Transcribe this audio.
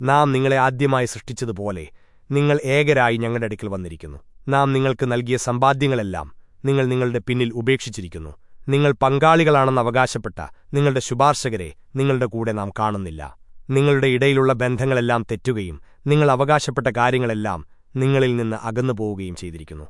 നാം നിങ്ങളെ ആദ്യമായി സൃഷ്ടിച്ചതുപോലെ നിങ്ങൾ ഏകരായി ഞങ്ങളുടെ അടുക്കൽ വന്നിരിക്കുന്നു. നാം നിങ്ങൾക്ക് നൽകിയ സമ്പാദ്യങ്ങളെല്ലാം നിങ്ങൾ നിങ്ങളുടെ പിന്നിൽ ഉപേക്ഷിച്ചിരിക്കുന്നു. നിങ്ങൾ പങ്കാളികളാണെന്ന് അവകാശപ്പെട്ട നിങ്ങളുടെ ശുപാർശകരെ നിങ്ങളുടെ കൂടെ നാം കാണുന്നില്ല. നിങ്ങളുടെ ഇടയിലുള്ള ബന്ധങ്ങളെല്ലാം തെറ്റുകയും നിങ്ങൾ അവകാശപ്പെട്ട കാര്യങ്ങളെല്ലാം നിങ്ങളിൽ നിന്ന് അകന്നുപോവുകയും ചെയ്തിരിക്കുന്നു.